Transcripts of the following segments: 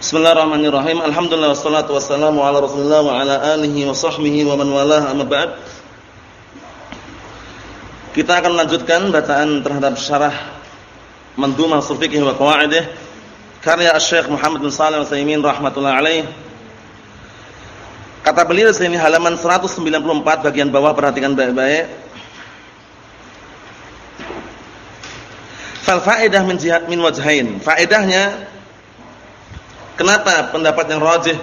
Bismillahirrahmanirrahim. Alhamdulillah wassalatu wassalamu ala Rasulillah wa ala alihi wa sahbihi wa man walah amma ba'd. Kita akan melanjutkan bacaan terhadap syarah Mandhumah Ushul Fiqh wa Qawaidih karya Syekh Muhammad bin Shalih Al-Utsaimin rahimatullah alaih. Kata beliau di sini halaman 194 bagian bawah perhatikan baik-baik. Fal faedah min jihad min wajhain. Faedahnya Kenapa pendapat yang rajih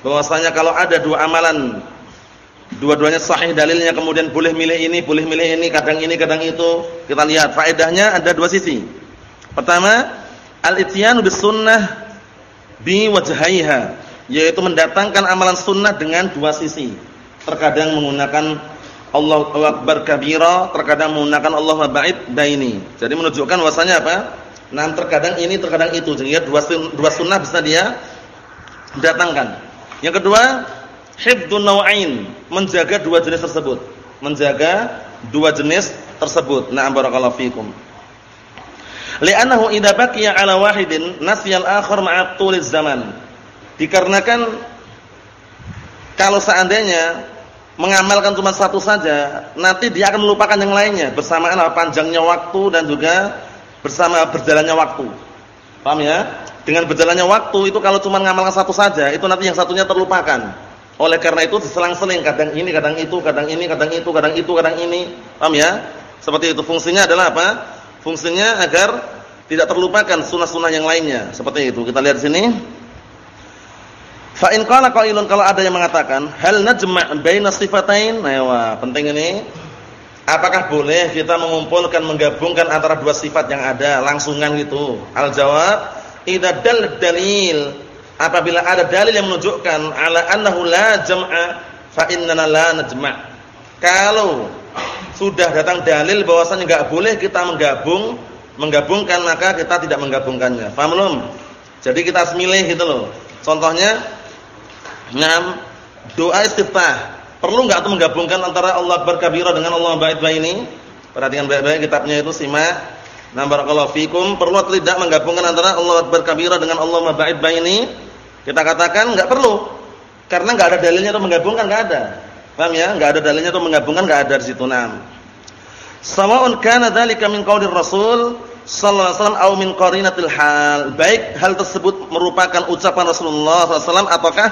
bahwasanya kalau ada dua amalan dua-duanya sahih dalilnya kemudian boleh milih ini, boleh milih ini, kadang ini, kadang itu. Kita lihat faedahnya ada dua sisi. Pertama, al-ityanu bis sunnah bi wajhaiha, yaitu mendatangkan amalan sunnah dengan dua sisi. Terkadang menggunakan Allahu akbar kabira, terkadang menggunakan Allahu ba'id baini. Jadi menunjukkan bahwasanya apa? Nah, terkadang ini, terkadang itu. Jadi dua dua sunnah bisa dia datangkan. Yang kedua, hifdzun naw'ain, menjaga dua jenis tersebut. Menjaga dua jenis tersebut. Na'am barakallahu fikum. Li'annahu idza baqiya 'ala wahidin nasiyal akhar ma'a tuliz zaman. Dikarenakan kalau seandainya mengamalkan cuma satu saja, nanti dia akan melupakan yang lainnya bersamaan panjangnya waktu dan juga bersama berjalannya waktu. Paham ya? Dengan berjalannya waktu itu kalau cuma ngamalkan satu saja, itu nanti yang satunya terlupakan. Oleh karena itu diselang-seling kadang ini, kadang itu, kadang ini, kadang itu, kadang itu, kadang ini. Paham ya? Seperti itu fungsinya adalah apa? Fungsinya agar tidak terlupakan sunnah-sunnah yang lainnya. Seperti itu. Kita lihat di sini. Fa in kalau ada yang mengatakan hal najma' baina sifatain. Nah, penting ini Apakah boleh kita mengumpulkan menggabungkan antara dua sifat yang ada langsungan gitu? Al jawab, idza dal dalil apabila ada dalil yang menunjukkan ala annahu la jam'a fa innana la najma'. Kalau sudah datang dalil bahwasanya enggak boleh kita menggabung menggabungkan maka kita tidak menggabungkannya. Paham belum? Jadi kita milih gitu loh. Contohnya ngam doa istiftah Perlu enggak tuh menggabungkan antara Allah Akbar kabira dengan Allah bait ini? Perhatikan baik-baik kitabnya itu simak. Nah barakallahu fikum, perlu atau tidak menggabungkan antara Allah Akbar kabira dengan Allah bait ini? Kita katakan enggak perlu. Karena enggak ada dalilnya untuk menggabungkan, enggak ada. Paham ya? Enggak ada dalilnya untuk menggabungkan, enggak ada di situ. Naam. Sawa'un kana dzalika min qaulir Rasul sallallahu alaihi wasallam atau min qarinatil hal. Baik hal tersebut merupakan ucapan Rasulullah sallallahu alaihi wasallam ataukah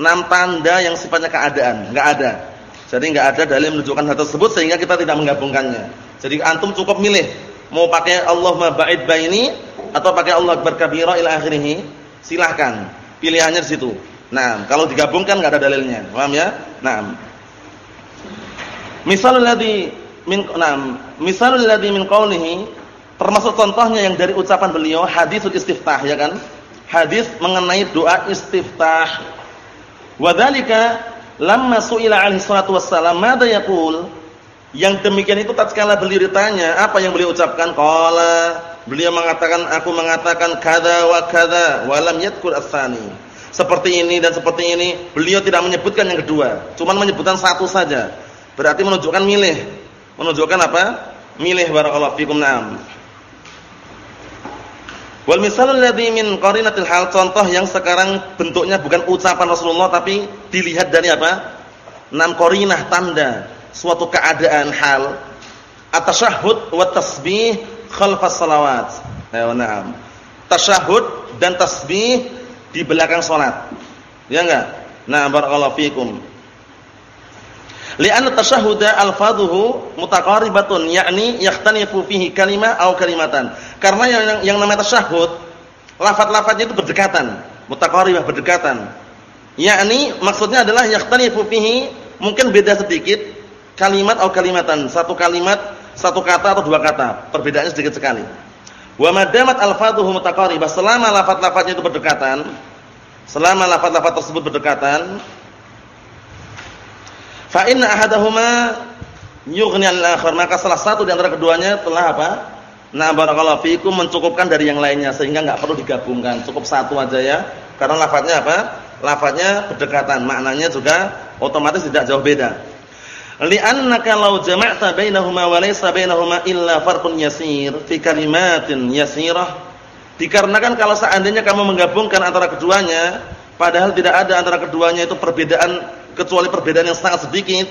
enam tanda yang sifatnya keadaan, enggak ada. Jadi enggak ada dalil menunjukkan hal tersebut sehingga kita tidak menggabungkannya. Jadi antum cukup milih mau pakai Allahumma ba'id baini atau pakai Allah akbar kabira ila akhirih. Silahkan. Pilihannya di situ. Nah, kalau digabungkan enggak ada dalilnya. Paham ya? Nah. Misalul ladzi min na'am, misalul ladzi min qawlihi termasuk contohnya yang dari ucapan beliau hadisul istiftah ya kan? Hadis mengenai doa istiftah Wadhalika lamma su'ila alaihi salatu wassalam madza yaqul? Yang demikian itu tatkala beliau ditanya, apa yang beliau ucapkan? Qala, beliau mengatakan aku mengatakan kada wa kada wa lam yadhkur. Seperti ini dan seperti ini, beliau tidak menyebutkan yang kedua, cuma menyebutkan satu saja. Berarti menunjukkan milih. Menunjukkan apa? Milih barakallahu fikum. Naam. Wal misalul ladzi min qarinatil hal contoh yang sekarang bentuknya bukan ucapan Rasulullah tapi dilihat dari apa? Enam qarinah tanda suatu keadaan hal. At-tasyahhud wa tasbih khalfas salawat. Ya, na'am. Tasyahud dan tasbih di belakang salat. Ya enggak? Nah, barakallahu fikum. Li'anna tashahhuda alfadhuhu mutaqaribatun yakni yahtanifu fihi kalimah aw kalimatan. Karena yang yang namanya tasyahhud lafaz-lafaznya itu berdekatan, mutaqaribah berdekatan. Yakni maksudnya adalah yahtanifu fihi mungkin beda sedikit kalimat atau kalimatan, satu kalimat, satu kata atau dua kata, perbedaannya sedikit sekali. Wa madamat alfadhuhu mutaqaribah selama lafaz-lafaznya itu berdekatan, selama lafaz-lafaz tersebut berdekatan, Fa inna ahadahuma yughni al-akhar, maka salah satu di antara keduanya telah apa? Nah, barakallahu fikum mencukupkan dari yang lainnya sehingga enggak perlu digabungkan, cukup satu aja ya. Karena lafadznya apa? Lafadznya berdekatan, maknanya juga otomatis tidak jauh beda. Li'annaka law jama'ta bainahuma wa laysa bainahuma illa farqun yasir fi kalimatin yasirah. Dikarenakan kalau seandainya kamu menggabungkan antara keduanya, padahal tidak ada antara keduanya itu perbedaan kecuali perbedaan yang sangat sedikit.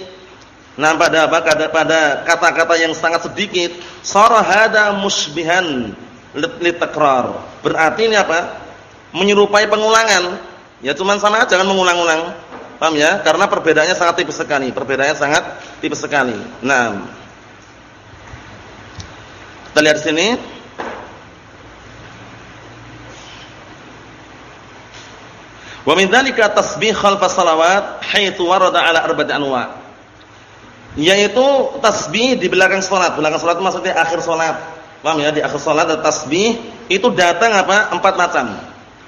Nah, pada apa? Pada kata-kata yang sangat sedikit, sarahada musbihan litakrar. Berarti ini apa? Menyerupai pengulangan. Ya cuman sama aja kan mengulang-ulang. Paham ya? Karena perbedaannya sangat tipis sekali. Perbedaannya sangat tipis sekali. Nah. Kita lihat sini. Wa min dzalika tasbih khalfa salawat haitsu warada ala arba'ati anwa. Yaitu tasbih di belakang salat. Belakang salat maksudnya akhir salat. Paham ya? Di akhir salat ada tasbih itu datang apa? Empat macam.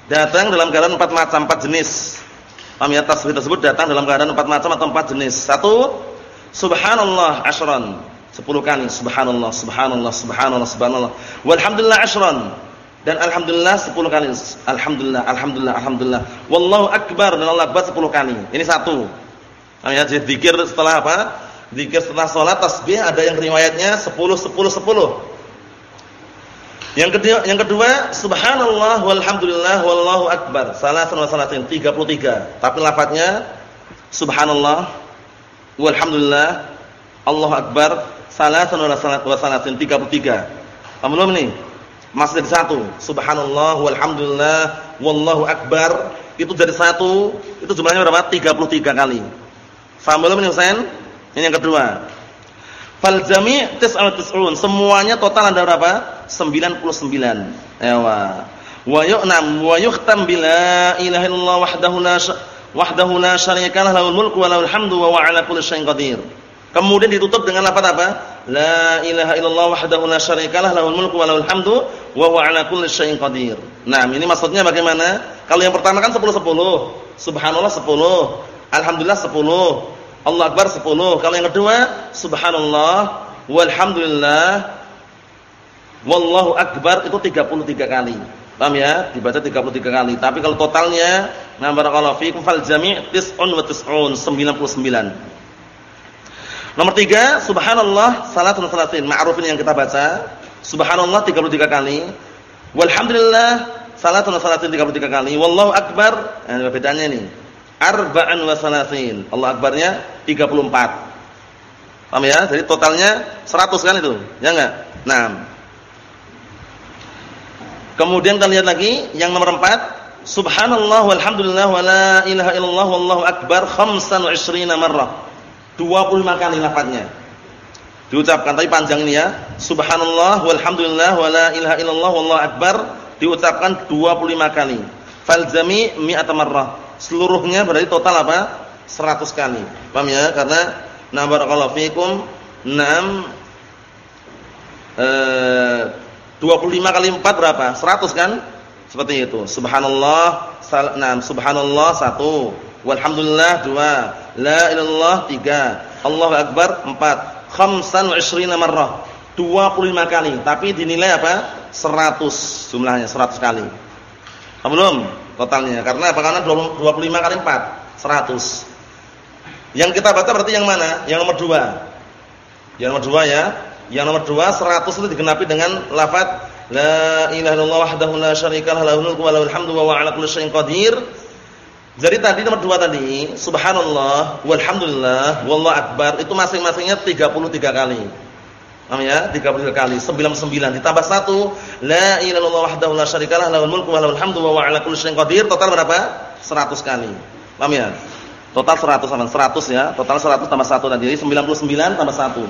Datang dalam keadaan empat macam, empat jenis. Paham ya? Tasbih tersebut datang dalam keadaan empat macam atau empat jenis. Satu, subhanallah asyran. Sepuluh kali subhanallah, subhanallah, subhanallah, subhanallah. Walhamdulillah asyran dan alhamdulillah 10 kali. Alhamdulillah, alhamdulillah, alhamdulillah. Wallahu akbar dan Allah akbar 10 kali. Ini satu. Ya, jadi zikir setelah apa? Zikir setelah salat tasbih ada yang riwayatnya 10 10 10. Yang kedua, yang kedua subhanallah walhamdulillah wallahu akbar. Salasan wa salatin 33. Tapi lafadznya subhanallah walhamdulillah Allahu akbar salasan wa salatin 33. Paham belum nih? Masih jadi satu. Subhanallah walhamdulillah wallahu akbar. Itu jadi satu. Itu jumlahnya berapa? 33 kali. Faham belum ini Husain? Ini yang kedua. Fal jami' tis'un. Semuanya total ada berapa? 99. Ewa. Wa yu'nam wa yukhtam bila ilaha illallah wahdahu la wahdahu la syarika lahu mulku wa lahul hamdu wa ala kulli syai'in qadir. Kemudian ditutup dengan lafaz apa? La ilaha illallah wahdahu la syarikalah lahul mulku wa lahul hamdu wa huwa ala kulli syai'in qadir. Nah, ini maksudnya bagaimana? Kalau yang pertama kan 10 10. Subhanallah 10. Alhamdulillah 10. Allah akbar 10. Kalau yang kedua, subhanallah walhamdulillah wallahu akbar itu 33 kali. Paham ya? Dibaca 33 kali. Tapi kalau totalnya, na barakallahu fikum fal jami' wa tis'un 99. Nomor tiga, subhanallah salatun salatin. Ma'ruf ini yang kita baca. Subhanallah 33 kali. Walhamdulillah salatun salatin 33 kali. Wallahu akbar. Nah, bedanya ini. Arba'an wa salatin. Allah akbarnya 34. Paham ya? Jadi totalnya 100 kan itu. Ya enggak? Nah. Kemudian kita lihat lagi yang nomor 4. Subhanallah walhamdulillah wa la ilaha illallah wallahu akbar khamsan wa 20 marrah. 25 kali lafadznya. Diucapkan tapi panjang ini ya. Subhanallah walhamdulillah wala ilaha illallah wallahu akbar diucapkan 25 kali. Falzami mi'ata marrah. Seluruhnya berarti total apa? 100 kali. Paham ya? Karena na barakallahu fikum 6 eh 25 kali 4 berapa? 100 kan? Seperti itu. Subhanallah, salam, subhanallah 1 Walhamdulillah dua. La ilallah tiga. Allahu Akbar empat. Khamsan wa ishrina marrah. Dua puluh lima kali. Tapi dinilai apa? Seratus jumlahnya. Seratus kali. Belum totalnya. Karena apa? Karena dua puluh lima kali empat. Seratus. Yang kita baca berarti yang mana? Yang nomor dua. Yang nomor dua ya. Yang nomor dua seratus itu digenapi dengan lafaz La ilaha illallah wahdahu la syarika lahu lahul lahul hamdu wa ala kulli syai'in qadir jadi tadi nomor dua tadi, subhanallah, walhamdulillah, wallahu akbar, itu masing-masingnya 33 kali. Paham ya? 33 kali, 99 ditambah 1, la ilaha illallah wahdahu la syarikalah lahul mulku wa lahul hamdu wa ala kulli syai'in qadir, total berapa? 100 kali. Paham ya? Total 100 sama 100 ya, total 100 tambah 1 tadi. Jadi 99 tambah 1.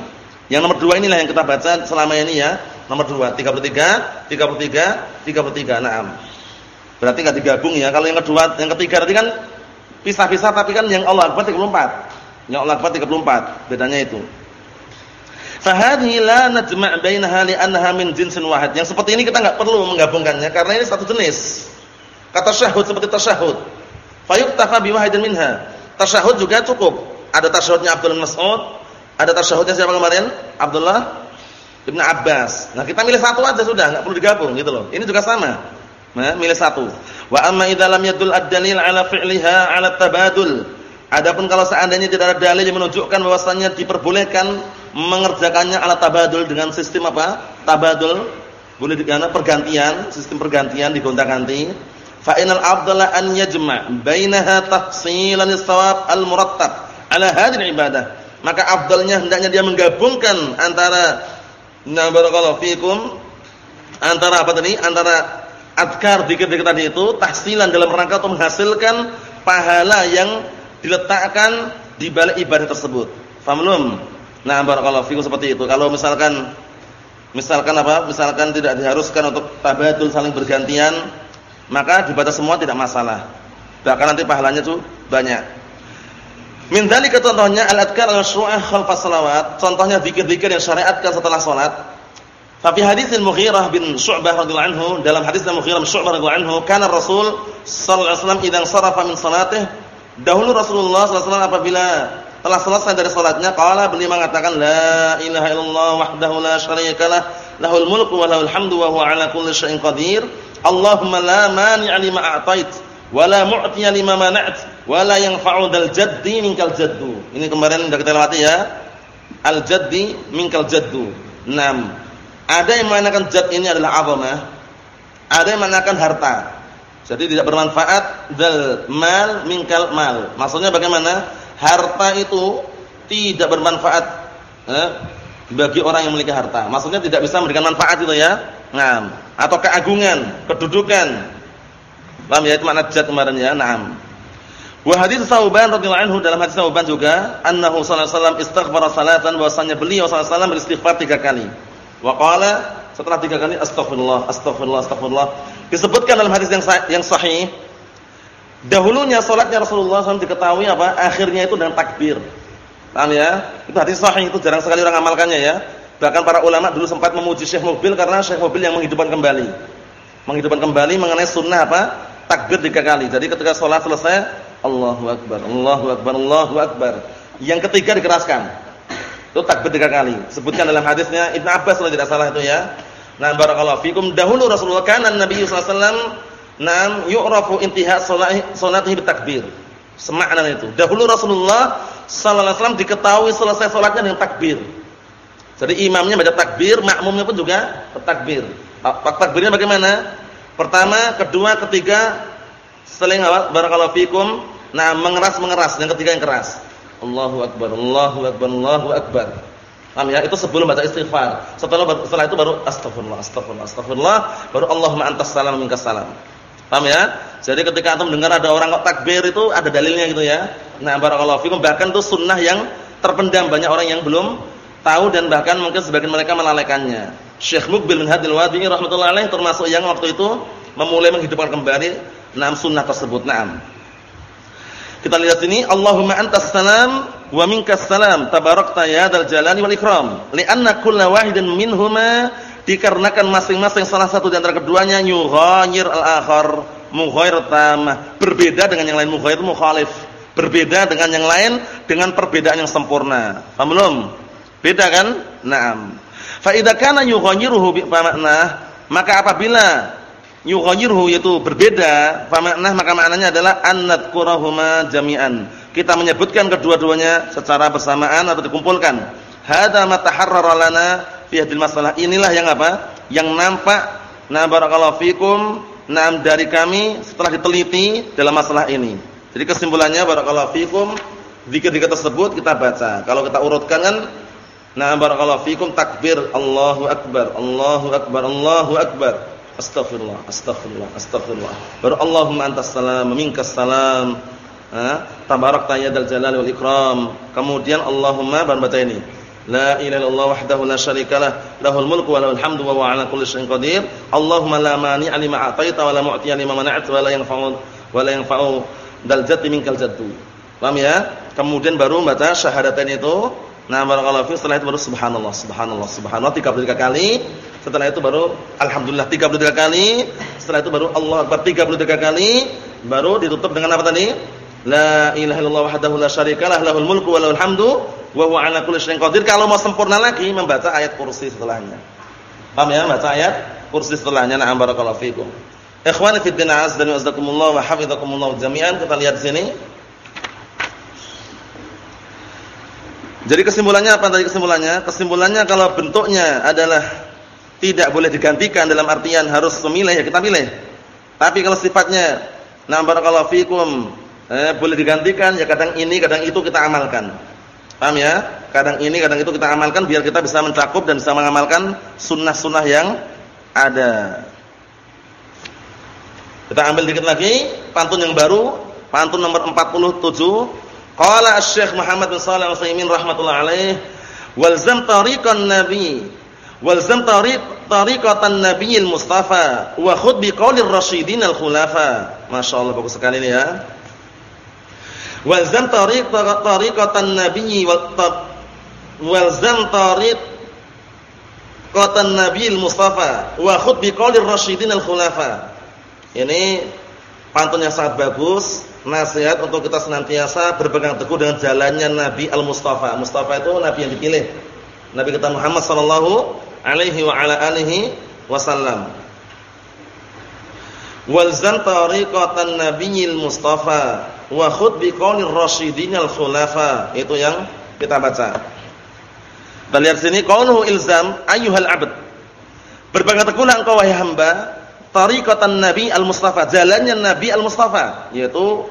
Yang nomor 2 inilah yang kita baca selama ini ya. Nomor 2, 33, 33, 33. Naam. Berarti enggak digabung ya. Kalau yang kedua, yang ketiga tadi kan pisah-pisah tapi kan yang Allah Akbar 34. Yang Allah Akbar 34. Bedanya itu. Fahadhi la najma' bainaha li'annaha min jinsin wahid. Yang seperti ini kita enggak perlu menggabungkannya karena ini satu jenis. Kata syahud seperti tasyahud. Fayuktafa bi wahidin minha. Tasyahud juga cukup. Ada tasyahudnya Abdul Mas'ud, ada tasyahudnya siapa kemarin? Abdullah Ibn Abbas. Nah, kita milih satu aja sudah, enggak perlu digabung gitu loh. Ini juga sama. Nah, milih satu. Wa amma idza lam yadul ad-dalil ala fi'liha ala tabadul. Adapun kalau seandainya tidak ada dalil yang menunjukkan bahwasannya diperbolehkan mengerjakannya ala tabadul dengan sistem apa? Tabadul. Boleh karena pergantian, sistem pergantian digonta-ganti. Fa inal afdala an yajma' bainaha tahsilan lis-shawab al-murattab ala hadhihi ibadah. Maka afdalnya hendaknya dia menggabungkan antara na barakallahu fikum antara apa tadi? Antara adkar dikir-dikir tadi itu tahsilan dalam rangka untuk menghasilkan pahala yang diletakkan di balik ibadah tersebut. Faham belum? Nah, barakallahu fikum seperti itu. Kalau misalkan Misalkan apa? Misalkan tidak diharuskan untuk tabadul saling bergantian, maka dibaca semua tidak masalah. Bahkan nanti pahalanya itu banyak. Min dzalika contohnya al-adkar al-syu'ah contohnya zikir-zikir yang syariatkan setelah salat. Fa fi hadits Mughirah bin Syu'bah radhiyallahu anhu, dalam hadis Mughirah bin Syu'bah radhiyallahu anhu, kana Rasul sallallahu alaihi wasallam idzan sarafa min salatih, dahulu Rasulullah sallallahu alaihi wasallam apabila telah selesai dari salatnya qala beliau mengatakan la ilaha illallah wahdahu la syarikalah lahul mulku wa lahul hamdu wa huwa ala kulli syai'in qadir. Allahumma la mani'a lima a'tait wa la mu'tiya lima mana'at wa la yanfa'u dal jaddi minkal jaddu. Ini kemarin sudah kita lewati ya. Al jaddi minkal jaddu. 6 ada yang mengatakan jad ini adalah azamah ada yang mengatakan harta jadi tidak bermanfaat dal mal minkal mal maksudnya bagaimana harta itu tidak bermanfaat eh, bagi orang yang memiliki harta. Maksudnya tidak bisa memberikan manfaat itu ya. Naam. Atau keagungan, kedudukan. Paham ya itu makna jad kemarin ya. Naam. Wa hadis Sauban radhiyallahu anhu dalam hadis Sauban juga annahu sallallahu alaihi wasallam istaghfara salatan bahwasanya beliau sallallahu alaihi wasallam beristighfar tiga kali. Wa qala setelah tiga kali astaghfirullah, astaghfirullah, astaghfirullah. Disebutkan dalam hadis yang yang sahih Dahulunya salatnya Rasulullah SAW diketahui apa? Akhirnya itu dengan takbir. Paham ya? Itu hadis sahih itu jarang sekali orang amalkannya ya. Bahkan para ulama dulu sempat memuji Syekh Mobil karena Syekh Mobil yang menghidupkan kembali. Menghidupkan kembali mengenai sunnah apa? Takbir tiga kali. Jadi ketika salat selesai, Allahu Akbar, Allahu Akbar, Allahu Akbar. Yang ketiga dikeraskan. Itu takbir tiga kali. Sebutkan dalam hadisnya Ibnu Abbas kalau tidak salah itu ya. Nah, barakallahu fikum dahulu Rasulullah kan Nabi sallallahu alaihi wasallam Naam yu'rafu intiha salatihi bitakbir. Semakna itu. Dahulu Rasulullah sallallahu alaihi wasallam diketahui selesai salatnya dengan takbir. Jadi imamnya baca takbir, makmumnya pun juga bertakbir. Takbirnya bagaimana? Pertama, kedua, ketiga saling barakallahu fikum. Nah, mengeras-mengeras, yang ketiga yang keras. Allahu akbar, Allahu akbar, Allahu akbar. Paham ya? Itu sebelum baca istighfar. Setelah setelah itu baru astagfirullah, astagfirullah, astagfirullah, baru Allahumma antas salam minkas salam. Paham ya? Jadi ketika antum dengar ada orang kok takbir itu ada dalilnya gitu ya. Nah, barakallahu fikum bahkan itu sunnah yang terpendam banyak orang yang belum tahu dan bahkan mungkin sebagian mereka melalaikannya. Syekh Mukbil bin Hadil Wadi'i rahimatullah alaih termasuk yang waktu itu memulai menghidupkan kembali enam sunnah tersebut. Naam. Kita lihat sini, Allahumma antas salam wa minkas salam, tabarakta ya dzal jalali wal ikram. Li'anna kulla wahidin minhuma dikarenakan masing-masing salah satu di antara keduanya yughayir al-akhar mughayir tamah. Berbeda dengan yang lain mughayir mukhalif. Berbeda dengan yang lain dengan perbedaan yang sempurna. Paham belum? Beda kan? Na'am. Fa idza kana yughayyiruhu bi maka apabila yughayyiruhu yaitu berbeda fa makna maka maknanya adalah annadkurahuma jami'an kita menyebutkan kedua-duanya secara bersamaan atau dikumpulkan hadza ma taharrara lana fi hadil masalah. Inilah yang apa? Yang nampak na barakallahu fikum nam dari kami setelah diteliti dalam masalah ini. Jadi kesimpulannya barakallahu fikum zikir-zikir tersebut kita baca. Kalau kita urutkan kan na barakallahu fikum takbir Allahu akbar, Allahu akbar, Allahu akbar. Astaghfirullah, astaghfirullah, astaghfirullah. Baru Allahumma antas salam, minkas salam. Ha? Tabarakta ya dal jalali wal ikram. Kemudian Allahumma baru baca ini. La ilaha illallah wahdahu la syarikalah lahul mulku wa lahul hamdu wa huwa ala kulli syai'in qadir. Allahumma la mani'a lima a'taita wa la mu'tiya lima mana'ta wa la yanfa'u wa la yanfa'u dal jaddi minkal jaddu. Paham ya? Kemudian baru baca syahadatain itu. Nah, barakallahu fi setelah itu baru subhanallah, subhanallah, subhanallah 33 kali. Setelah itu baru alhamdulillah 33 kali. Setelah itu baru Allah akbar 33 kali. Baru ditutup dengan apa tadi? La ilaha illallah wahdahu la syarikalah lahul mulku wa lahul hamdu wa huwa 'ala kulli syai'in qadir. Kalau mau sempurna lagi membaca ayat kursi setelahnya. Paham ya? Baca ayat kursi setelahnya. Na'am barakallahu fikum. Ikhwani fi din azza wa jazakumullah wa hafizakumullah jami'an. Kita lihat sini. Jadi kesimpulannya apa tadi kesimpulannya? Kesimpulannya kalau bentuknya adalah tidak boleh digantikan dalam artian harus memilih ya kita pilih. Tapi kalau sifatnya nah barakallahu fikum eh, boleh digantikan ya kadang ini kadang itu kita amalkan. Paham ya? Kadang ini kadang itu kita amalkan biar kita bisa mencakup dan bisa mengamalkan sunnah-sunnah yang ada. Kita ambil dikit lagi pantun yang baru, pantun nomor 47. Qala Asy-Syaikh Muhammad bin Shalih Al-Utsaimin rahimatullah alaih, "Walzam tariqan nabi Walzam tariq tariqatan nabiyil mustafa wa khud bi qaulir rasyidin al khulafa. Masyaallah bagus sekali ini ya. Walzam tariq tariqatan nabiyyi wa walzam tariq qatan nabiyil mustafa wa khud bi qaulir rasyidin al khulafa. Ini pantun yang sangat bagus, nasihat untuk kita senantiasa berpegang teguh dengan jalannya Nabi Al-Mustafa. Mustafa itu nabi yang dipilih. Nabi kita Muhammad sallallahu alaihi wa ala alihi wasallam. Walzam tariqatan nabiyil mustafa wa khud bi qaulir rasyidin al khulafa. Itu yang kita baca. Kita lihat sini qauluhu ilzam ayyuhal abd. Berpegang teguhlah engkau wahai hamba tariqatan nabi al mustafa, jalannya nabi al mustafa, yaitu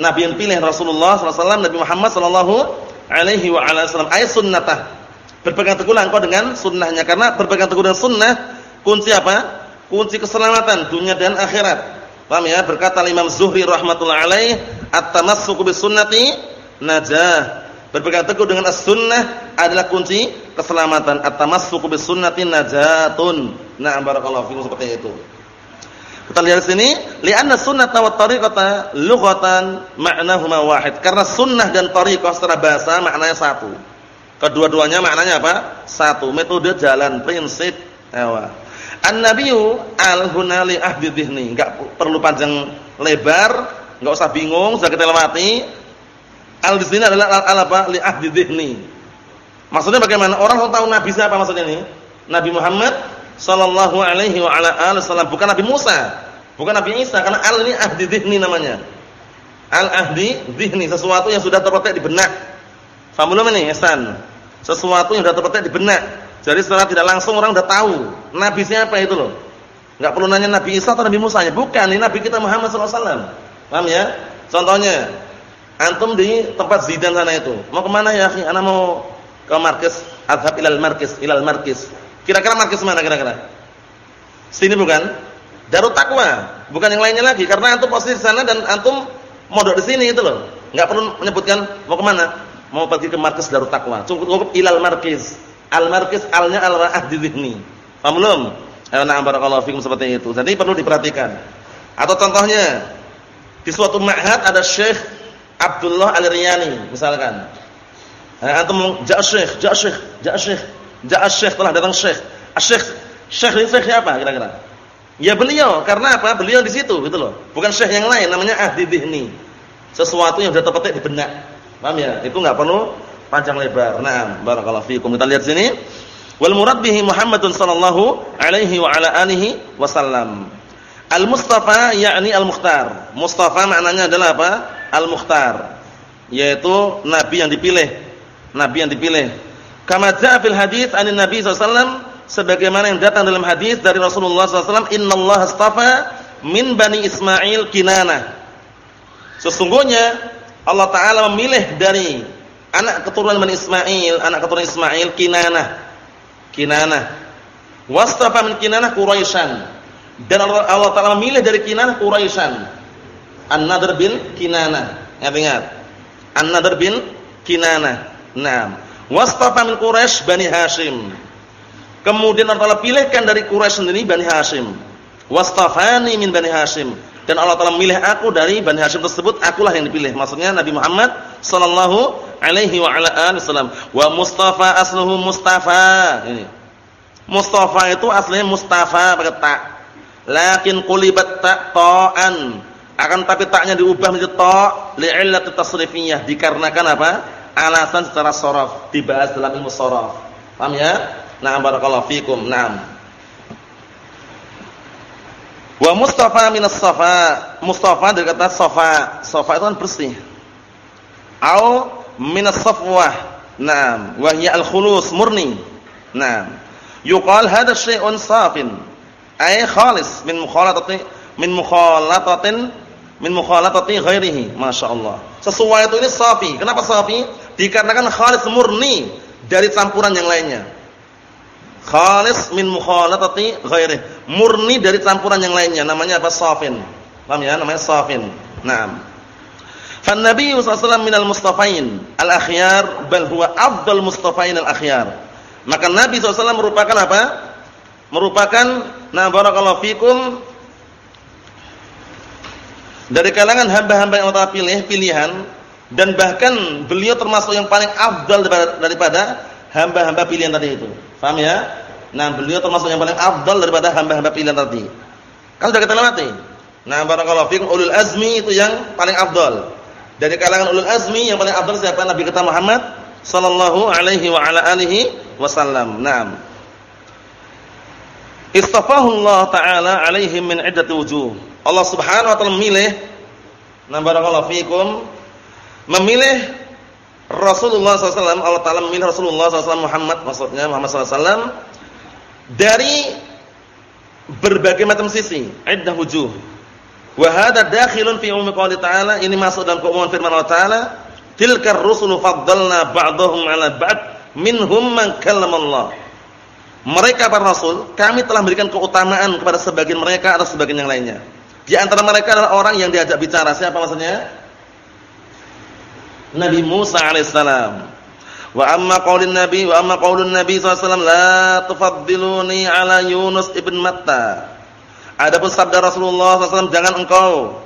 nabi yang pilih Rasulullah sallallahu alaihi wasallam, Nabi Muhammad sallallahu alaihi wa ala wasallam, ayat sunnatah Berpegang teguhlah engkau dengan sunnahnya karena berpegang teguh dengan sunnah kunci apa? Kunci keselamatan dunia dan akhirat. Paham ya? Berkata Imam Zuhri rahmatullah alaih, "At-tamassuku bis sunnati najah." Berpegang teguh dengan as-sunnah adalah kunci keselamatan. At-tamassuku bis sunnati najatun. Nah, barakallahu fiikum seperti itu. Kita lihat sini, li'anna sunnata wa tariqata lughatan ma'nahuma wahid. Karena sunnah dan tariqah secara bahasa maknanya satu. Kedua-duanya maknanya apa? Satu, metode jalan, prinsip. Ewa. An-nabiyyu al-hunali ahdi dhihni. Enggak perlu panjang lebar, enggak usah bingung, sudah kita lewati. Al di sini adalah al, apa? Li ahdi dhihni. Maksudnya bagaimana? Orang tahu nabi siapa maksudnya ini? Nabi Muhammad sallallahu alaihi wa ala alihi wasallam, bukan Nabi Musa, bukan Nabi Isa karena al ini ahdi dhihni namanya. Al ahdi dhihni, sesuatu yang sudah terletak di benak. Faham belum ini, Ihsan? Sesuatu yang sudah terpetik di benak. Jadi setelah tidak langsung orang sudah tahu nabi siapa itu loh. Enggak perlu nanya Nabi Isa atau Nabi Musa nya, bukan, ini nabi kita Muhammad sallallahu alaihi wasallam. Paham ya? Contohnya, antum di tempat Zidan sana itu. Mau ke mana ya, akhi? Ana mau ke markis, adhab ilal markis, ilal markis. Kira-kira markis mana kira-kira? Sini bukan? Darut Taqwa, bukan yang lainnya lagi karena antum posisi sana dan antum modok di sini itu loh. Enggak perlu menyebutkan mau ke mana mau pergi ke markis Darut Taqwa. Cukup ilal markis. Al markis alnya al ra'ah di dhihni. Paham belum? Na'am barakallahu fikum seperti itu. Jadi perlu diperhatikan. Atau contohnya di suatu ma'had ada Syekh Abdullah Al-Riyani misalkan. Eh, antum ja'a Syekh, ja'a Syekh, Syekh, Syekh telah datang Syekh. Syekh Syekh ini Syekh siapa kira-kira? Ya beliau, karena apa? Beliau di situ gitu loh. Bukan Syekh yang lain namanya ahdi dhihni. Sesuatu yang sudah terpetik di benak. Paham ya? Itu enggak perlu panjang lebar. Naam, barakallahu fiikum. Kita lihat sini. Wal murad bihi Muhammadun sallallahu alaihi wa ala alihi wasallam. Al-Mustafa yakni al-Mukhtar. Mustafa maknanya adalah apa? Al-Mukhtar. Yaitu nabi yang dipilih. Nabi yang dipilih. Kama jaa fil hadits anin Nabi sallallahu sebagaimana yang datang dalam hadis dari Rasulullah sallallahu "Innallaha astafa min bani Ismail kinana." Sesungguhnya Allah Ta'ala memilih dari anak keturunan Bani Ismail, anak keturunan Ismail, Kinanah. Kinanah. Wastafa min Kinanah Quraisyan. Dan Allah, Ta'ala memilih dari Kinanah Quraisyan. An-Nadr bin Kinanah. Ingat-ingat. An-Nadr bin Kinanah. Naam. Wastafa min Quraisy Bani Hashim. Kemudian Allah Ta'ala pilihkan dari Quraisy sendiri Bani Hashim. Wastafani min Bani Hashim dan Allah Taala memilih aku dari Bani Hashim tersebut, akulah yang dipilih. Maksudnya Nabi Muhammad sallallahu alaihi wa ala alihi wasallam. Wa Mustafa asluhu Mustafa. Ini. Mustafa itu aslinya Mustafa pakai ta. Lakin qulibat ta ta'an. Akan tapi taknya diubah menjadi ta li'illati tasrifiyah dikarenakan apa? Alasan secara sharaf dibahas dalam ilmu sharaf. Paham ya? Na'am barakallahu fikum. Naam. Wa Mustafa minas safa. Mustafa dari kata safa. Safa itu kan bersih. Au minas safwah. Naam, wa hiya al-khulus murni. Naam. yuqal hadha syai'un safin ay khalis min mukhalatati min mukhalatatin min mukhalatati ghairihi masyaallah sesuai itu ini safi kenapa safi dikarenakan khalis murni dari campuran yang lainnya khalis min mukhalatati ghairihi murni dari campuran yang lainnya namanya apa? Safin. Paham ya? Namanya safin. Na'am. Fan nabi sallallahu minal mustafain. Al akhyar bal huwa afdal mustafain al akhyar maka nabi sallallahu merupakan apa? Merupakan na barakallahu fikum dari kalangan hamba-hamba yang Allah pilih pilihan dan bahkan beliau termasuk yang paling afdal daripada hamba-hamba pilihan tadi itu. Paham ya? Nah, beliau termasuk yang paling afdal daripada hamba-hamba pilihan tadi. Kan sudah kita lewati. Nah, barakallahu fikum ulul azmi itu yang paling afdal. Dari kalangan ulul azmi yang paling afdal siapa? Nabi kita Muhammad sallallahu alaihi wa ala alihi wasallam. Naam. Istafahu Allah taala alaihim min iddati wujuh. Allah Subhanahu wa taala memilih nah barakallahu fikum memilih Rasulullah SAW Allah taala memilih Rasulullah SAW Muhammad maksudnya Muhammad SAW dari berbagai macam sisi iddah wujuh wa hadha dakhilun fi ummi qouli ta'ala ini masuk dalam keumuman firman Allah taala tilkar rusulu faddalna ba'dahum 'ala ba'd minhum man Allah mereka para rasul kami telah memberikan keutamaan kepada sebagian mereka atau sebagian yang lainnya di antara mereka adalah orang yang diajak bicara. Siapa maksudnya? Nabi Musa alaihissalam. Wa amma qaulun Nabi wa amma qaulun Nabi sallallahu la tufaddiluni ala Yunus ibn Matta. Adapun sabda Rasulullah SAW jangan engkau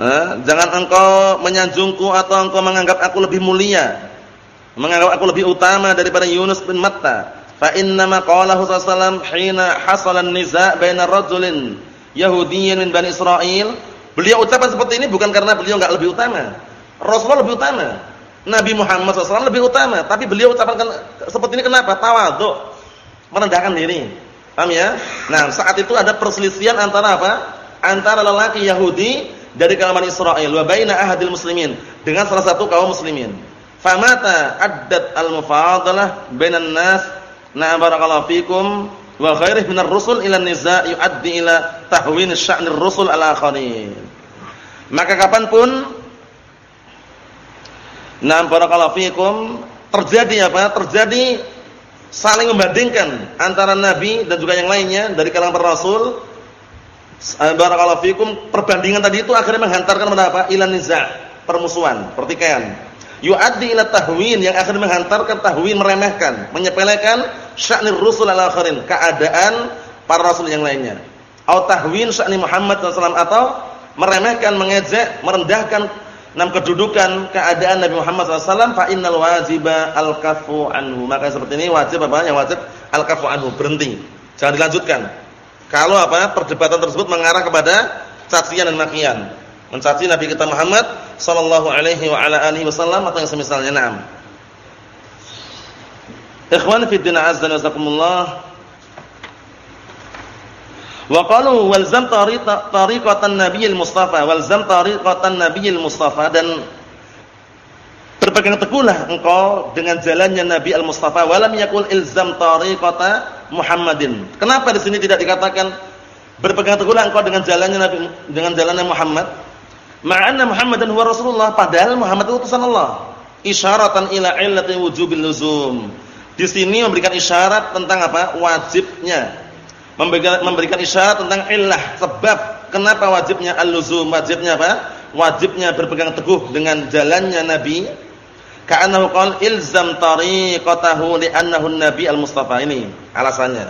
eh, jangan engkau menyanjungku atau engkau menganggap aku lebih mulia, menganggap aku lebih utama daripada Yunus bin Matta. Fa inna ma qalahu sallallahu hina hasala an-niza' baina rajulin Yahudiyin min Bani Israel. Beliau ucapan seperti ini bukan karena beliau enggak lebih utama. Rasulullah lebih utama. Nabi Muhammad SAW lebih utama. Tapi beliau ucapan seperti ini kenapa? Tawadhu. Merendahkan diri. Paham ya? Nah, saat itu ada perselisihan antara apa? Antara lelaki Yahudi dari kalangan Israel wa baina ahadil muslimin dengan salah satu kaum muslimin. Famata addat al-mufadalah bainan nas. Na barakallahu fikum wa ghairih minar rusul ila niza' yuaddi ila tahwin sya'nir rusul ala akharin. Maka kapan pun Nah, barakallahu fikum terjadi apa? Terjadi saling membandingkan antara nabi dan juga yang lainnya dari kalangan para rasul. Eh, barakallahu fikum perbandingan tadi itu akhirnya menghantarkan kepada apa? Ila niza', permusuhan, pertikaian. Yuaddi ila tahwin yang akhirnya menghantarkan tahwin meremehkan, menyepelekan sya'nir rusul al-akhirin, keadaan para rasul yang lainnya. Atau tahwin sya'ni Muhammad SAW atau meremehkan, mengejek, merendahkan enam kedudukan keadaan Nabi Muhammad SAW fa innal wajiba al-kafu anhu. Maka seperti ini wajib apa? Yang wajib al-kafu anhu, berhenti. Jangan dilanjutkan. Kalau apa? perdebatan tersebut mengarah kepada cacian dan makian. Mencaci Nabi kita Muhammad sallallahu alaihi wa ala wasallam atau yang semisalnya. Naam. Ikhwan fi din azza wa jazakumullah. Wa qalu walzam tariqatan nabiyil mustafa walzam tariqatan nabiyil mustafa dan berpegang teguhlah engkau dengan jalannya Nabi al-Mustafa walam yakul ilzam tariqata Muhammadin. Kenapa di sini tidak dikatakan berpegang teguhlah engkau dengan jalannya Nabi dengan jalannya Muhammad? Ma'anna Muhammadan huwa Rasulullah padahal Muhammad itu utusan Allah. Isyaratan ila illati wujubil luzum di sini memberikan isyarat tentang apa? Wajibnya. Memberikan, isyarat tentang illah, sebab kenapa wajibnya al-luzum, wajibnya apa? Wajibnya berpegang teguh dengan jalannya Nabi. Ka'annahu qala ilzam tariqatahu li'annahu an-nabi al-mustafa. Ini alasannya.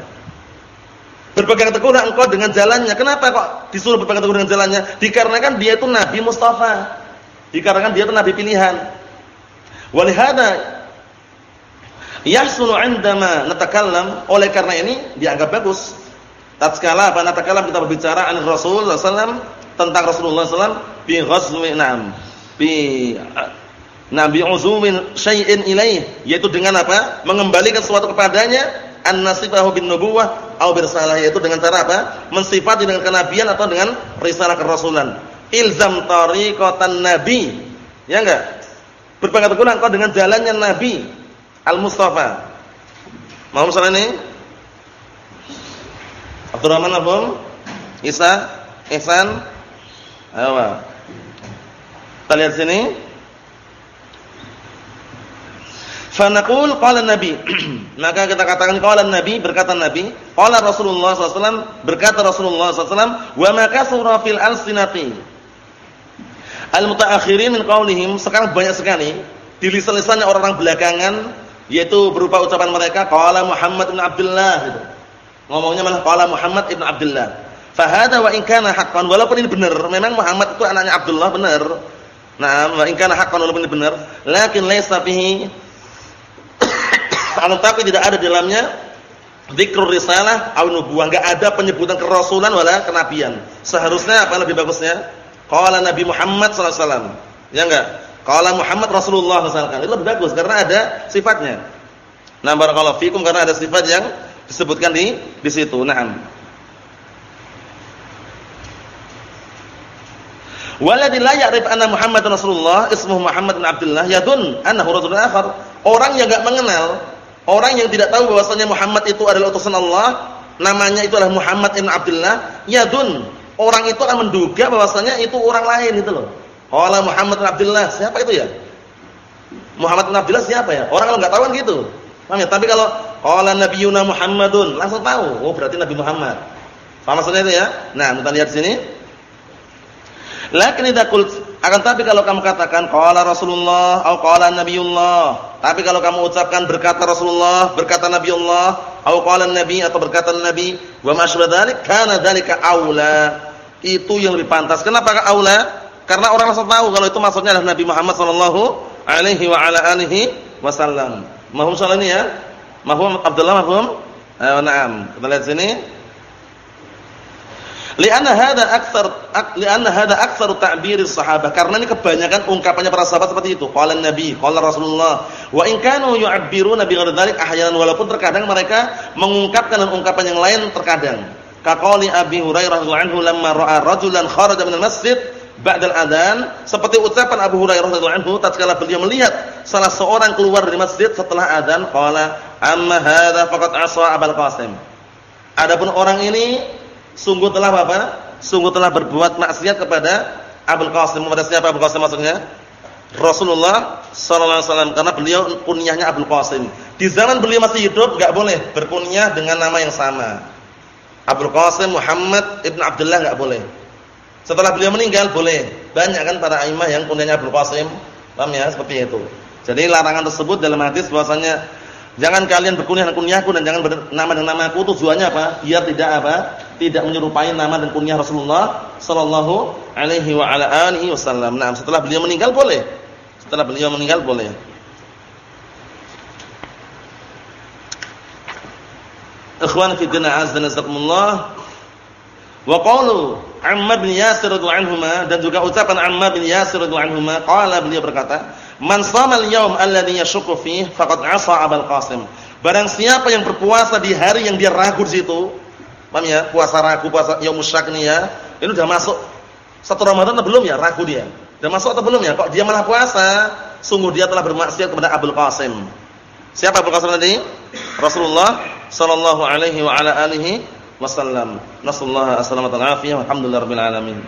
Berpegang teguhlah engkau dengan jalannya. Kenapa kok disuruh berpegang teguh dengan jalannya? Dikarenakan dia itu nabi mustafa. Dikarenakan dia itu nabi pilihan. Walihada yahsulu 'indama natakallam oleh karena ini dianggap bagus tatkala apa natakallam kita berbicara an Rasul sallallahu tentang Rasulullah sallallahu bi ghazwi na'am bi nabi uzwin syai'in ilaih yaitu dengan apa? Mengembalikan sesuatu kepadanya an nasifahu bin nubuwah atau bersalah yaitu dengan cara apa? Mensifati dengan kenabian atau dengan risalah kerasulan. Ilzam tariqatan nabi. Ya enggak? Berpegang teguh engkau dengan jalannya nabi Al-Mustafa. Mau misalnya ini? Abdurrahman Abum? Isa? Ihsan? Ayo. Kita lihat sini. Fanaqul qala Nabi. Maka kita katakan qala Nabi, berkata Nabi, qala Rasulullah SAW, berkata Rasulullah SAW, wa ma kasura fil alsinati. Al-mutaakhirin min qaulihim, sekarang banyak sekali di lisan-lisannya orang-orang belakangan yaitu berupa ucapan mereka qala Muhammad bin Abdullah gitu. Ngomongnya malah qala Muhammad ibn Abdullah. Fahada wa in kana haqqan, walaupun ini benar, memang Muhammad itu anaknya Abdullah benar. Nah, wa in kana haqqan walaupun ini benar, lakin laisa fihi akan tapi tidak ada di dalamnya zikrul risalah aw nubuwah, enggak ada penyebutan kerasulan wala kenabian. Seharusnya apa lebih bagusnya? Qala Nabi Muhammad sallallahu alaihi wasallam. Ya enggak? Qala Muhammad Rasulullah sallallahu alaihi Itu lebih bagus karena ada sifatnya. Nah, barakallahu fikum karena ada sifat yang disebutkan di di situ. Naam. Waladhi la ya'rif anna Muhammad Rasulullah ismuhu Muhammad bin Abdullah yadun annahu rajulun akhar. Orang yang enggak mengenal Orang yang tidak tahu bahwasanya Muhammad itu adalah utusan Allah, namanya itu adalah Muhammad ibn Abdullah, yadun. Orang itu akan menduga bahwasanya itu orang lain itu loh. Qala Muhammad bin Abdullah, siapa itu ya? Muhammad bin Abdullah siapa ya? Orang kalau enggak tahu kan gitu. Paham ya? Tapi kalau qala nabiyuna Muhammadun, langsung tahu, oh berarti Nabi Muhammad. Paham maksudnya itu ya? Nah, kita lihat sini. Lakin idza qult akan tapi kalau kamu katakan qala Rasulullah atau qala Nabiullah, tapi kalau kamu ucapkan berkata Rasulullah, berkata Nabiullah, atau qala Nabi atau berkata Nabi, wa ma asbah dzalik kana dzalika aula. Itu yang lebih pantas. Kenapa aula? Karena orang langsung tahu kalau itu maksudnya adalah Nabi Muhammad sallallahu alaihi wa ala alihi wasallam. Mahum soal ini ya? Mahum Abdullah mahum? Ayo na'am. Kita lihat sini. Lianna hada aktsar lianna hada aktsaru ta'biris sahabah. Karena ini kebanyakan ungkapannya para sahabat seperti itu. Qala Nabi, qala Rasulullah. Wa in kanu yu'abbiruna bi ghairi walaupun terkadang mereka mengungkapkan dengan ungkapan yang lain terkadang. Kaqali Abi Hurairah radhiyallahu anhu lamma ra'a rajulan kharaja minal masjid ba'dal adzan, seperti ucapan Abu Hurairah radhiyallahu anhu tatkala beliau melihat salah seorang keluar dari masjid setelah adzan, qala amma hadza faqad asa Abul Qasim. Adapun orang ini sungguh telah apa? Sungguh telah berbuat maksiat kepada Abul Qasim. Kepada siapa Abul Qasim maksudnya? Rasulullah sallallahu alaihi wasallam karena beliau kunyahnya Abul Qasim. Di zaman beliau masih hidup enggak boleh berkunyah dengan nama yang sama. Abul Qasim Muhammad Ibn Abdullah enggak boleh. Setelah beliau meninggal boleh. Banyak kan para imam yang kunyahnya Abul Qasim. Paham ya? Seperti itu. Jadi larangan tersebut dalam hadis bahwasanya Jangan kalian berkunyah dengan kunyaku dan jangan bernama dengan namaku tujuannya apa? Biar tidak apa? Tidak menyerupai nama dan kunyah Rasulullah sallallahu alaihi wa ala alihi wasallam. Nah, setelah beliau meninggal boleh. Setelah beliau meninggal boleh. Ikhwan fi din azza nazakumullah. Wa qalu Ammar bin Yasir radhiyallahu anhuma dan juga ucapan Ammar bin Yasir radhiyallahu anhuma qala beliau berkata Man shamal yaum alladhi yashukku fihi faqad 'asa Abul Qasim. Barang siapa yang berpuasa di hari yang dia ragu di situ, paham ya? Puasa ragu, puasa yaum syak ini ya. Ini sudah masuk satu Ramadan atau belum ya? Ragu dia. Sudah masuk atau belum ya? Kok dia malah puasa? Sungguh dia telah bermaksiat kepada Abul Qasim. Siapa Abul Qasim tadi? Rasulullah sallallahu alaihi wa ala alihi wasallam. Nasallahu alaihi wasallam. Alhamdulillahirabbil alamin.